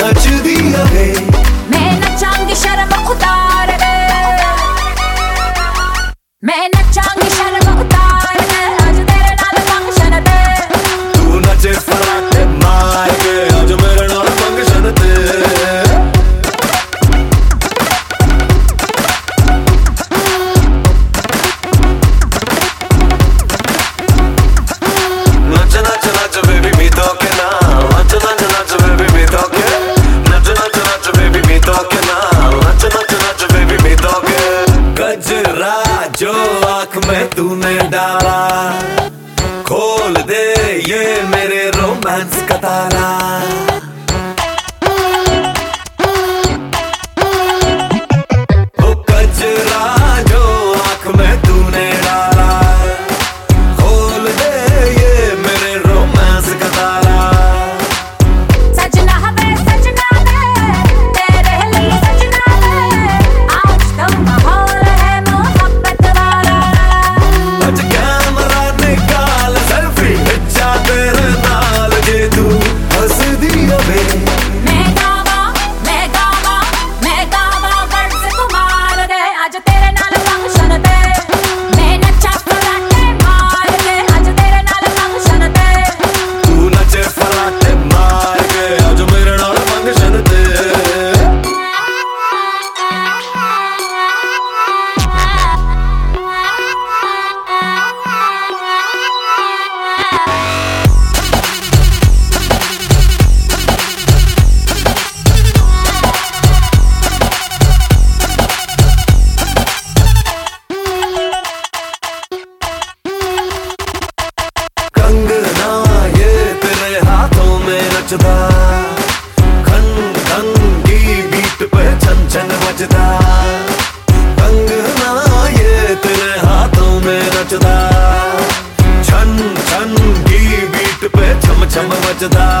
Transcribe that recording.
नच दिया नचांगी शर्म उतार दे। मैं नचांगी में तूने डाला। खोल दे ये मेरे रोमांस का तारा тебя